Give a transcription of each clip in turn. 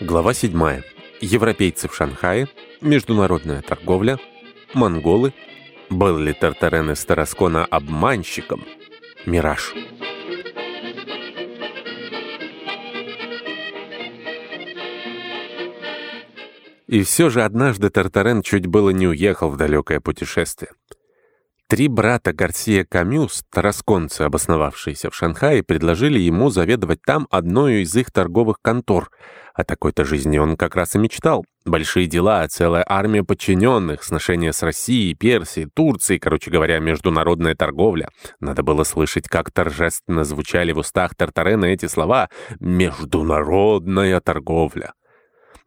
Глава 7. Европейцы в Шанхае, международная торговля, монголы, был ли Тартарен из Тараскона обманщиком, мираж. И все же однажды Тартарен чуть было не уехал в далекое путешествие. Три брата Гарсия Камюс, тарасконцы, обосновавшиеся в Шанхае, предложили ему заведовать там одной из их торговых контор. О такой-то жизни он как раз и мечтал. Большие дела, целая армия подчиненных, сношения с Россией, Персией, Турцией, короче говоря, международная торговля. Надо было слышать, как торжественно звучали в устах Тартарена эти слова «международная торговля».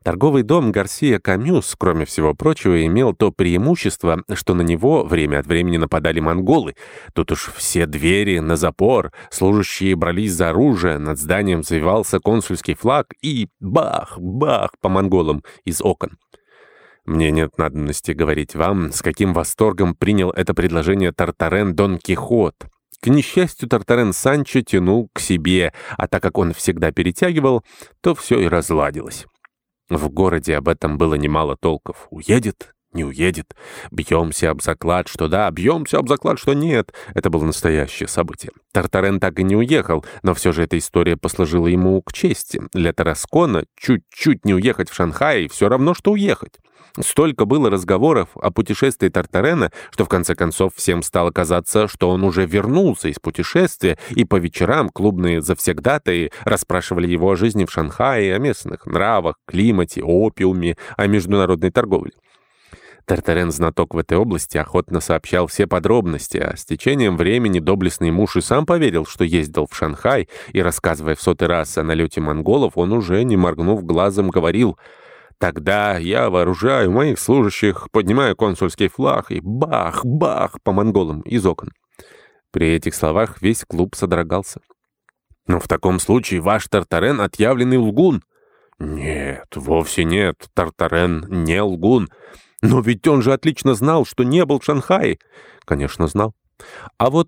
Торговый дом Гарсия Камюс, кроме всего прочего, имел то преимущество, что на него время от времени нападали монголы. Тут уж все двери на запор, служащие брались за оружие, над зданием завивался консульский флаг и бах-бах по монголам из окон. Мне нет надобности говорить вам, с каким восторгом принял это предложение Тартарен Дон Кихот. К несчастью, Тартарен Санчо тянул к себе, а так как он всегда перетягивал, то все и разладилось. В городе об этом было немало толков. Уедет? Не уедет. Бьемся об заклад, что да, бьемся об заклад, что нет. Это было настоящее событие. Тартарен так и не уехал, но все же эта история послужила ему к чести. Для Тараскона чуть-чуть не уехать в Шанхай все равно, что уехать. Столько было разговоров о путешествии Тартарена, что в конце концов всем стало казаться, что он уже вернулся из путешествия, и по вечерам клубные завсегдатаи расспрашивали его о жизни в Шанхае, о местных нравах, климате, опиуме, о международной торговле. Тартарен, знаток в этой области, охотно сообщал все подробности, а с течением времени доблестный муж и сам поверил, что ездил в Шанхай, и, рассказывая в сотый раз о налете монголов, он уже, не моргнув глазом, говорил — Тогда я вооружаю моих служащих, поднимаю консульский флаг и бах-бах по монголам из окон. При этих словах весь клуб содрогался. «Но в таком случае ваш Тартарен — отъявленный лгун». «Нет, вовсе нет, Тартарен не лгун. Но ведь он же отлично знал, что не был в Шанхае». «Конечно, знал. А вот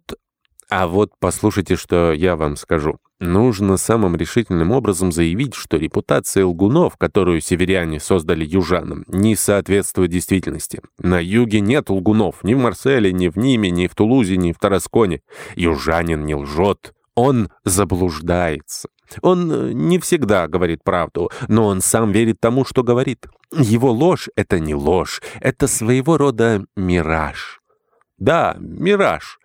а вот послушайте, что я вам скажу. Нужно самым решительным образом заявить, что репутация лгунов, которую северяне создали южанам, не соответствует действительности. На юге нет лгунов, ни в Марселе, ни в Ниме, ни в Тулузе, ни в Тарасконе. Южанин не лжет, он заблуждается. Он э, не всегда говорит правду, но он сам верит тому, что говорит. Его ложь — это не ложь, это своего рода мираж. Да, мираж.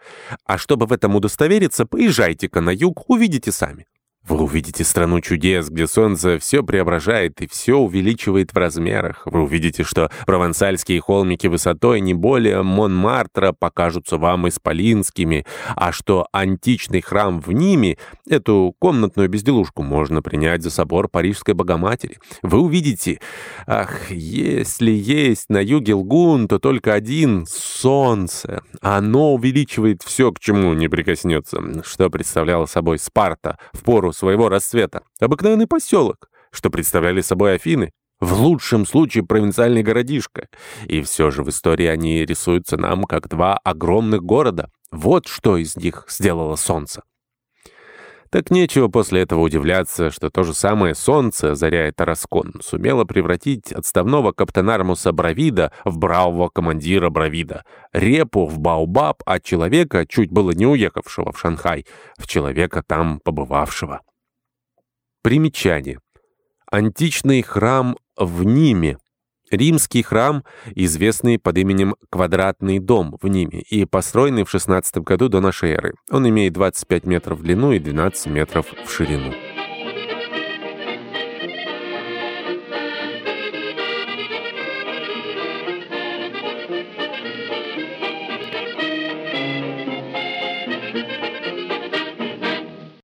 А чтобы в этом удостовериться, поезжайте-ка на юг, увидите сами. Вы увидите страну чудес, где солнце все преображает и все увеличивает в размерах. Вы увидите, что провансальские холмики высотой не более Монмартра покажутся вам исполинскими, а что античный храм в Ниме, эту комнатную безделушку, можно принять за собор Парижской Богоматери. Вы увидите, ах, если есть на юге лгун, то только один — солнце. Оно увеличивает все, к чему не прикоснется, что представляло собой Спарта в пору своего расцвета. Обыкновенный поселок, что представляли собой Афины. В лучшем случае провинциальный городишко. И все же в истории они рисуются нам как два огромных города. Вот что из них сделало солнце. Так нечего после этого удивляться, что то же самое солнце, заряя Тараскон, сумело превратить отставного каптенармуса Бравида в бравого командира Бравида, репу в Баобаб, а человека, чуть было не уехавшего в Шанхай, в человека там побывавшего. Примечание. Античный храм в Ниме. Римский храм, известный под именем Квадратный дом в Ниме и построенный в 16 году до нашей эры. Он имеет 25 метров в длину и 12 метров в ширину.